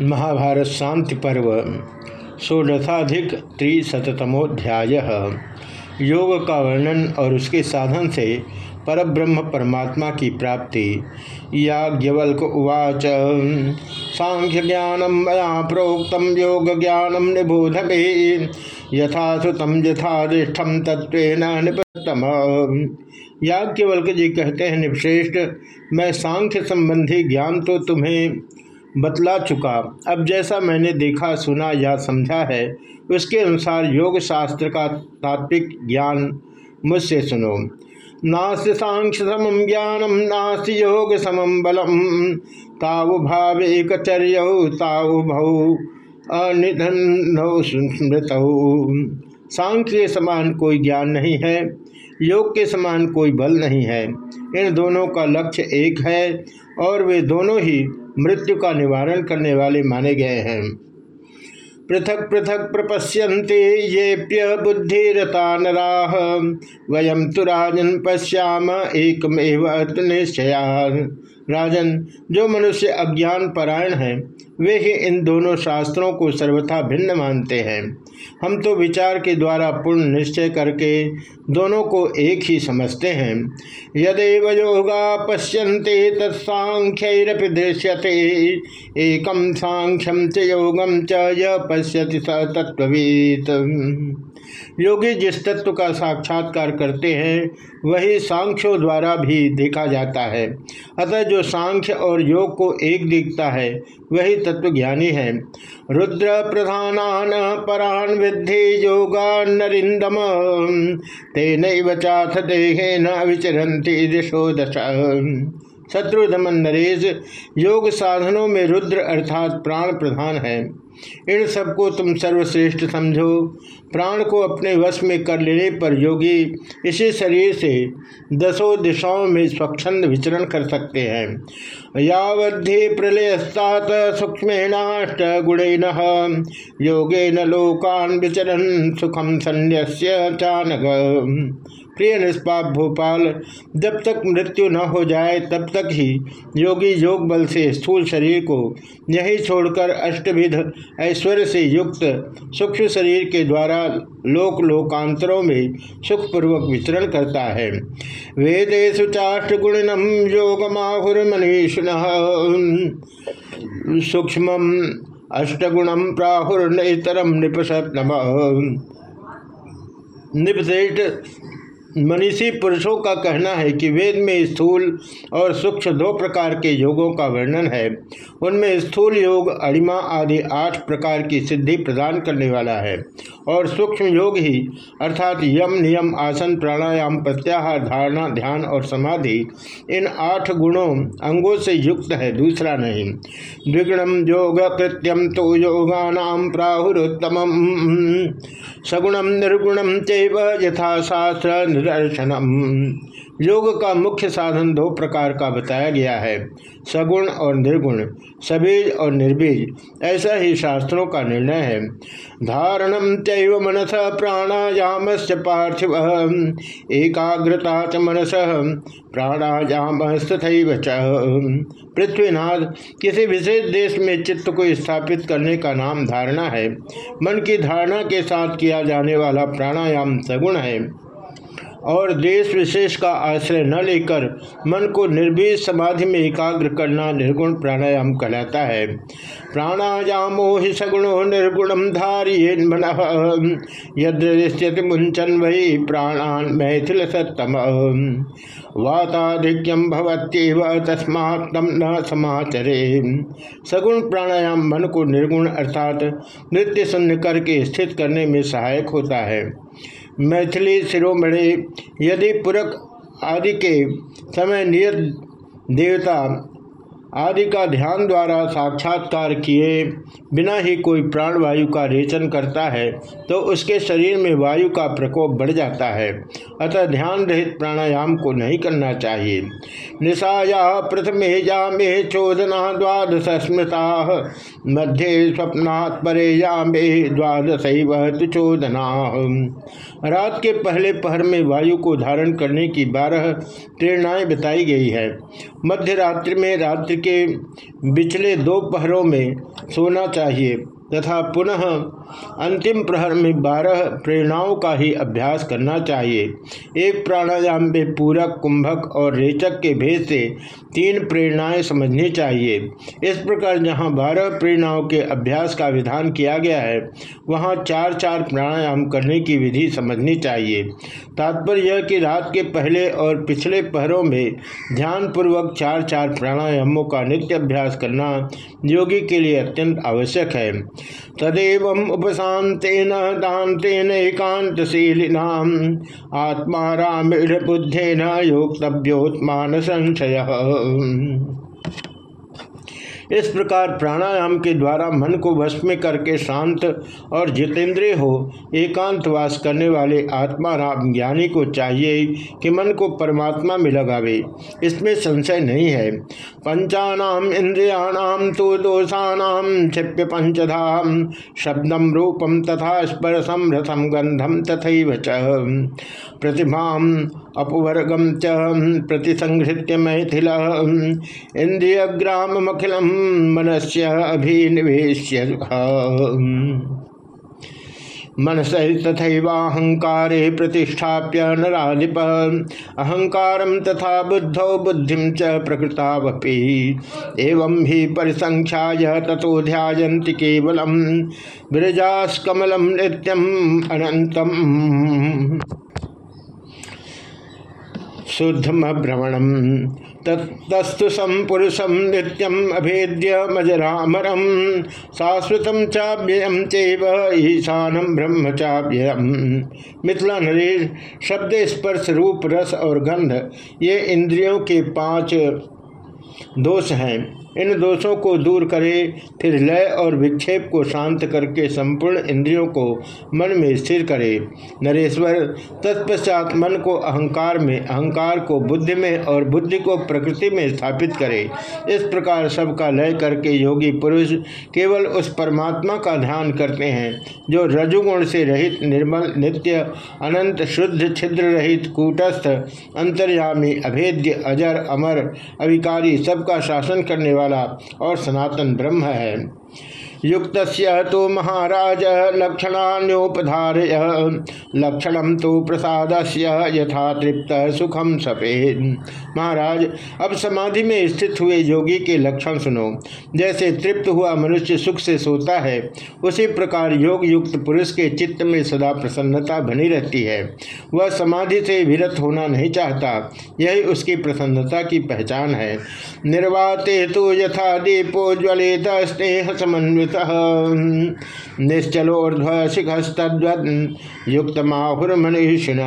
महाभारत शांति पर्व, षोडशाधिक त्रिशतमोध्याय योग का वर्णन और उसके साधन से परब्रह्म परमात्मा की प्राप्ति। याज्ञवल्क उवाच, सांख्य ज्ञानम मया प्रोक्त, योग ज्ञानम निबोध मे यथा सुतम तत्व निपतम याज्ञवल्क जी कहते हैं, निश्रेष्ठ, मैं सांख्य संबंधी ज्ञान तो तुम्हें बतला चुका। अब जैसा मैंने देखा, सुना या समझा है, उसके अनुसार योग शास्त्र का तात्विक ज्ञान मुझसे सुनो। नास्त सांख्य समम ज्ञानम नास्त योग समम बलम। ताव भाव एक ताव भौ अनिधन स्मृत सांख्य के समान कोई ज्ञान नहीं है, योग के समान कोई बल नहीं है। इन दोनों का लक्ष्य एक है और वे दोनों ही मृत्यु का निवारण करने वाले माने गए हैं। पृथक पृथक प्रपश्यन्ते येप्य बुद्धिरता नरा वयम तो राजन पश्याम एकमेव निश्चया राजन, जो मनुष्य अज्ञान परायण है वे ही इन दोनों शास्त्रों को सर्वथा भिन्न मानते हैं। हम तो विचार के द्वारा पूर्ण निश्चय करके दोनों को एक ही समझते हैं। यदेव योगा पश्यन्ते तत्साख्यरपि दृश्यते एकम सांख्यम च योगम च पश्यति स तत्वीत योगी जिस तत्व का साक्षात्कार करते हैं, वही सांख्यों द्वारा भी देखा जाता है। अतः जो सांख्य और योग को एक दिखता है, वही तत्व ज्ञानी है। रुद्र प्रधान परान विद्धि योगा नरिंदम तेन चाथ देहे न विचरती दिशो दशा। शत्रुधमन नरेश, योग साधनों में रुद्र अर्थात प्राण प्रधान है। इन सबको तुम सर्वश्रेष्ठ समझो। प्राण को अपने वश में कर लेने पर योगी इसी शरीर से दसों दिशाओं में स्वच्छंद विचरण कर सकते हैं। यावद्धि प्रलयस्तात सूक्ष्मेणाष्ट गुणेन। योगे न लोकान विचरण सुखम संन्यास्य चानक। प्रिय निष्पाप भोपाल, जब तक मृत्यु न हो जाए, तब तक ही योगी योग बल से स्थूल शरीर को यही छोड़कर अष्टविध ऐश्वर्य से युक्त सूक्ष्म शरीर के द्वारा लोक लोकांतरों में सुखपूर्वक विचरण करता है। वेदेशु चाष्ट गुणनम योगमाहुर्मनीषिण। सूक्ष्म अष्टगुणम प्राहुर्नतरम निपसत नम निपसेठ मनीषी पुरुषों का कहना है कि वेद में स्थूल और सूक्ष्म दो प्रकार के योगों का वर्णन है। उनमें स्थूल योग अड़िमा आदि आठ प्रकार की सिद्धि प्रदान करने वाला है और सूक्ष्म योग ही, अर्थात यम, नियम, आसन, प्राणायाम, प्रत्याहार, धारणा, ध्यान और समाधि, इन आठ गुणों अंगों से युक्त है, दूसरा नहीं। द्विगुणम योग कृत्यम तो योगानाम प्राहुरुत्तम सगुणम निर्गुणम चैव यथाशास्त्र योग का मुख्य साधन दो प्रकार का बताया गया है। सगुण और निर्गुण सबीज और निर्बीज ऐसा ही शास्त्रों का निर्णय है। धारणम चैव मनस प्राणायाम से पार्थिव, एकाग्रता च मनस, प्राणायाम तथा पृथ्वीनाथ, किसी विशेष देश में चित्त को स्थापित करने का नाम धारणा है। मन की धारणा के साथ किया जाने वाला प्राणायाम सगुण है। और देश विशेष का आश्रय न लेकर मन को निर्भीज समाधि में एकाग्र करना निर्गुण प्राणायाम कहलाता है। प्राणायामो ही सगुणो निर्गुणम धारिये मन। यदृश्यति मुंचन वही प्राणान मैथिल सत्तम वाताधिक्यम भवत्येव तस्मात् तम न समाचरे। सगुण प्राणायाम मन को निर्गुण अर्थात नृत्य शून्य करके स्थित करने में सहायक होता है। मैथिली शिरोमणि, यदि पुरक आदि के समय नियत देवता आदि का ध्यान द्वारा साक्षात्कार किए बिना ही कोई प्राण वायु का रेचन करता है तो उसके शरीर में वायु का प्रकोप बढ़ जाता है। अतः ध्यान रहित प्राणायाम को नहीं करना चाहिए। निशाया प्रथम प्रथमे जामे चोदना द्वादश स्मृता। मध्य स्वप्नात् परे जामे द्वादश चोदना रात के पहले पहर में वायु को धारण करने की बारह प्रेरणाएँ बताई गई है। मध्य रात्रि में रात्रि के पिछले दो पहरों में सोना चाहिए। तथा पुनः अंतिम प्रहर में बारह प्रेरणाओं का ही अभ्यास करना चाहिए। एक प्राणायाम में पूरक, कुंभक और रेचक के भेद से तीन प्रेरणाएँ समझनी चाहिए। इस प्रकार जहाँ बारह प्रेरणाओं के अभ्यास का विधान किया गया है, वहाँ चार चार प्राणायाम करने की विधि समझनी चाहिए। तात्पर्य यह कि रात के पहले और पिछले पहरों में ध्यानपूर्वक चार चार प्राणायामों का नित्य अभ्यास करना योगी के लिए अत्यंत आवश्यक है। तदेव उपशातेन दातेन एकांतशीलिना आत्मा बुद्धेन योक्तव्योत्मान संशय इस प्रकार प्राणायाम के द्वारा मन को वश में करके शांत और जितेंद्रिय हो, एकांतवास करने वाले आत्मा राम ज्ञानी को चाहिए कि मन को परमात्मा में लगावे। इसमें संशय नहीं है। पंचानाम इंद्रियाणाम तो दोषाणाम क्षिप्य पंचधाम, शब्दम रूपम तथा स्पर्शम रथम गंधम तथा प्रतिभा अपवर्गम च प्रतिसंहृत्य मैथिल इंद्रियग्रामखिलम मनस्य अभिनिवेश्य मनस तथैवाहंकारे प्रतिष्ठाप्य नाधिप अहंकार तथा बुद्धौ बुद्धि च प्रकृतावपि। एवं ही परिसंख्या तथो ध्यायन्ति केवलम विरजास्कमलम नित्यम अनंतम शुद्धम भ्रमणम तस्तु संपुरुषम नित्यम अभेद्य मजरामरम शाश्वत चाव्ययम चैव ईशानम ब्रह्म चाव्ययम मिथिला नरेश शब्द स्पर्श, रूप, रस और गंध, ये इंद्रियों के पाँच दोष हैं। इन दोषों को दूर करे, फिर लय और विक्षेप को शांत करके संपूर्ण इंद्रियों को मन में स्थिर करे। नरेश्वर, तत्पश्चात मन को अहंकार में, अहंकार को बुद्धि में और बुद्धि को प्रकृति में स्थापित करे। इस प्रकार सबका लय करके योगी पुरुष केवल उस परमात्मा का ध्यान करते हैं, जो रजुगुण से रहित, निर्मल, नित्य, अनंत, शुद्ध, छिद्र रहित, कूटस्थ, अंतर्यामी, अभेद्य, अजर, अमर, अविकारी सबका शासन करने वाला वाला और सनातन ब्रह्म है। युक्त तो महाराज लक्षणान्योपधार लक्षण तो प्रसाद यथा तृप्त सुखम सफ़ेद महाराज, अब समाधि में स्थित हुए योगी के लक्षण सुनो। जैसे तृप्त हुआ मनुष्य सुख से सोता है, उसी प्रकार योग युक्त पुरुष के चित्त में सदा प्रसन्नता बनी रहती है। वह समाधि से विरत होना नहीं चाहता, यही उसकी प्रसन्नता की पहचान है। निर्वाते तो यथा दीपो ज्वलित स्नेह समन्वित। निश्चलोर्ध्व शिखस्तद्वत् युक्त माहुर्मनीषिण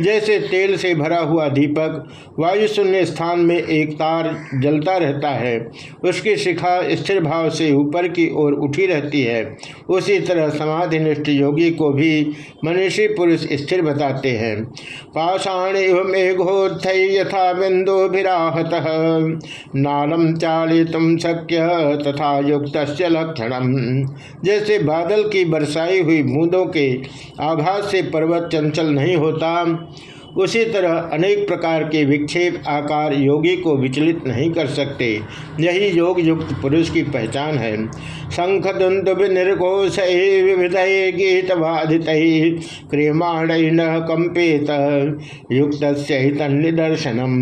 जैसे तेल से भरा हुआ दीपक, वायु शून्य स्थान में एक तार जलता रहता है। उसकी शिखा स्थिर भाव से ऊपर की ओर उठी रहती है। उसी तरह समाधि निष्ठ योगी को भी मनीषी पुरुष स्थिर बताते हैं। पाषाण एवं मेघोत्थ यथा बिंदुभिराहत। नालम चालित शक्य तथा युक्त लक्षणम जैसे बादल की बरसाई हुई बूंदों के आघात से पर्वत चंचल नहीं होता। उसी तरह अनेक प्रकार के विक्षेप आकार योगी को विचलित नहीं कर सकते। यही योग युक्त पुरुष की पहचान है। शंख दुंद निर्घोष विविधय गीत बाधित क्रियमाण न कंपित युक्त निदर्शनम।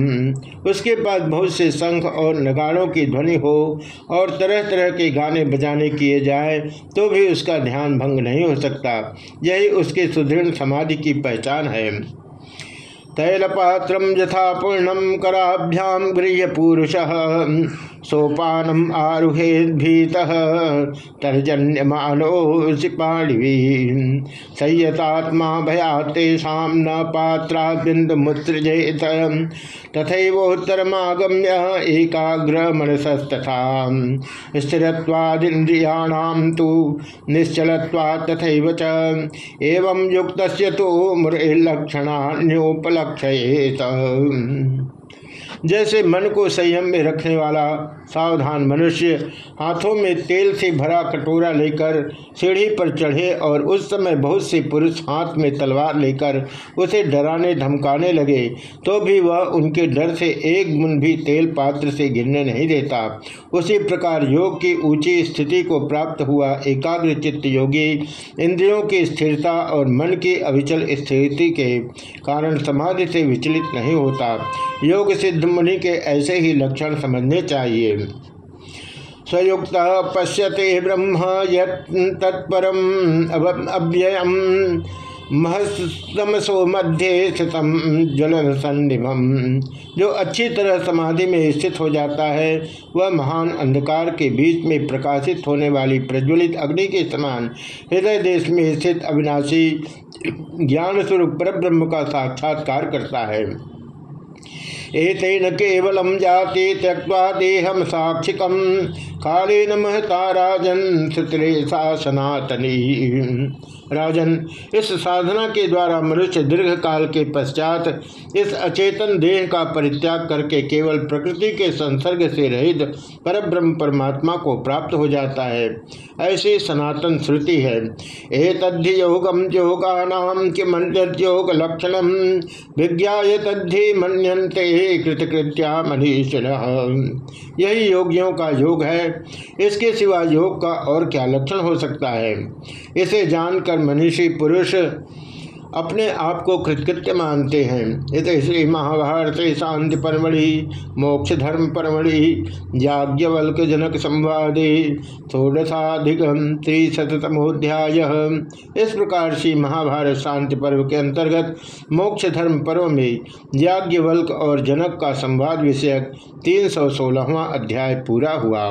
उसके पास बहुत से शंख और नगाड़ों की ध्वनि हो और तरह तरह के गाने बजाने किए जाए तो भी उसका ध्यान भंग नहीं हो सकता। यही उसके सुदृढ़ समाधि की पहचान है। तैलपात्र यथा पूर्णम कराभ्याम गृह पुरुष सोपानम आरुहे भीत तर्जन्यमानो सिपाणि संयतात्मा भया तेषा न पात्रा बिंदुमुत्सृजेत तथोत्तरमागम्य एकाग्र मनसस्तथा स्थिरवादिंद्रियाणाम तो निश्चलत्वा तथा च। युक्त तो मुरलक्षणान्योपलक्षयेत जैसे मन को संयम में रखने वाला सावधान मनुष्य हाथों में तेल से भरा कटोरा लेकर सीढ़ी पर चढ़े और उस समय बहुत से पुरुष हाथ में तलवार लेकर उसे डराने धमकाने लगे तो भी वह उनके डर से एक मुन भी तेल पात्र से गिरने नहीं देता। उसी प्रकार योग की ऊँची स्थिति को प्राप्त हुआ एकाग्र चित्त योगी इंद्रियों की स्थिरता और मन की अविचल स्थिति के कारण समाधि से विचलित नहीं होता। योग सिद्ध मुनि के ऐसे ही लक्षण समझने चाहिए। स्वयुक्त पश्यते ब्रह्म यत्परम अव्ययम। महसमसो मध्य स्थितम ज्वलन सन्निभम जो अच्छी तरह समाधि में स्थित हो जाता है, वह महान अंधकार के बीच में प्रकाशित होने वाली प्रज्वलित अग्नि के समान हृदय देश में स्थित अविनाशी ज्ञान स्वरूप परब्रह्म का साक्षात्कार करता है। एतेन केवलम जाति त्यक्वा देहम साक्षिकम। कालेन महता राजन सनातनी। राजन, इस साधना के द्वारा मनुष्य दीर्घ काल के पश्चात इस अचेतन देह का परित्याग करके केवल प्रकृति के संसर्ग से रहित परब्रह्म परमात्मा को प्राप्त हो जाता है। ऐसी सनातन श्रुति है। ए तद्धि योगम योगानाम कि योग लक्षणम विज्ञा तद्धि मनते कृतकृत्या मनीषण यही योगियों का योग है। इसके सिवा योग का और क्या लक्षण हो सकता है? इसे जानकर मनीषी पुरुष अपने आप को कृतकृत्य मानते हैं। इत श्री महाभारत शांति परमढ़ि, मोक्ष धर्म परमढ़ि याज्ञवल्क जनक संवादे षोडशाधिक त्रिशतमोध्याय इस प्रकार से महाभारत शांति पर्व के अंतर्गत मोक्ष धर्म पर्व में याज्ञवल्क और जनक का संवाद विषयक तीन सौ सोलहवा अध्याय पूरा हुआ।